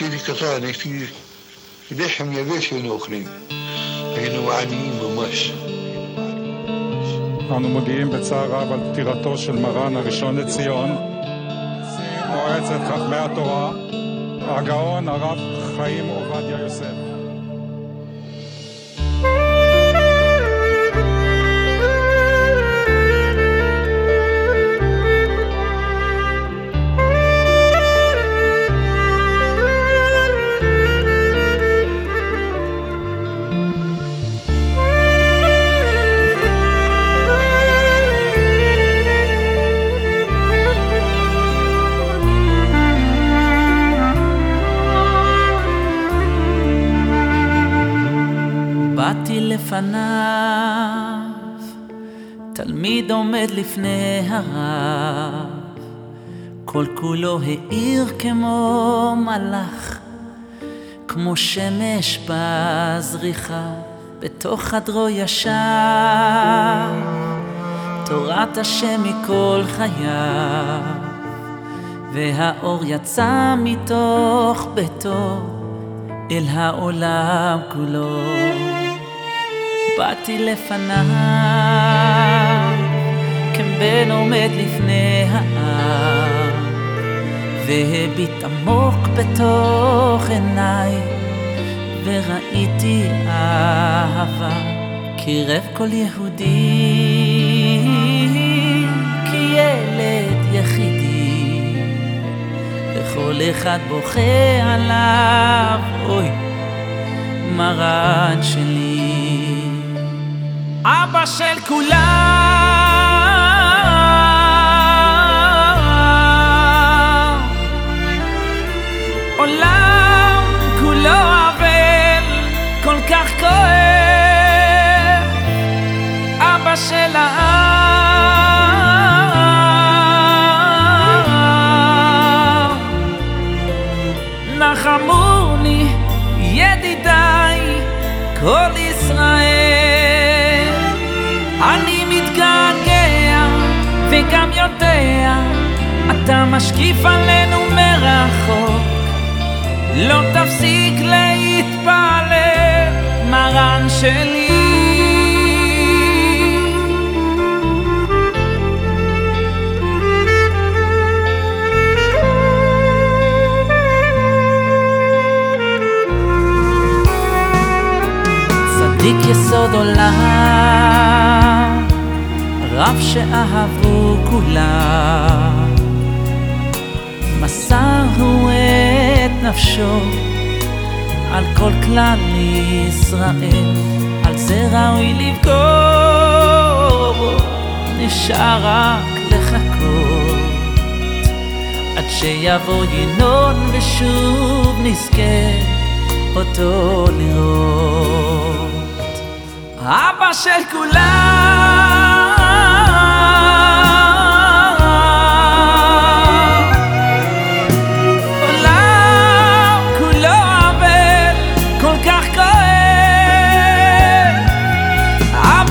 כשהייתי קטן הייתי לחם יבש היינו אוכלים. היינו עניים ממש. אנו מודיעים בצער רב על פטירתו של מרן הראשון לציון, מועצת חכמי התורה, הגאון הרב חיים עובדיה יוסף. באתי לפניו, תלמיד עומד לפני הרב, כל כולו האיר כמו מלאך, כמו שמש בזריחה, בתוך חדרו ישב, תורת השם מכל חייו, והאור יצא מתוך ביתו. אל העולם כולו. באתי לפניו, כבן עומד לפני העם, והביט עמוק בתוך עיניי, וראיתי אהבה, קירב כל יהודי, כי ילד יחידי, וכל אחד בוכה עליו, אוי, מרן שלי. אבא של כולם, אתה משקיף עלינו מרחוק. לא תפסיק להתפלל, מרן שלי. צדיק יסוד עולם, רב שאהבו כולם. מסר הוא את נפשו על כל כלל ישראל, על זה ראוי לבכור, נשאר רק לחכות. עד שיבוא ינון ושוב נזכה אותו לראות. אבא של כולם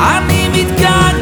אני מתגעגע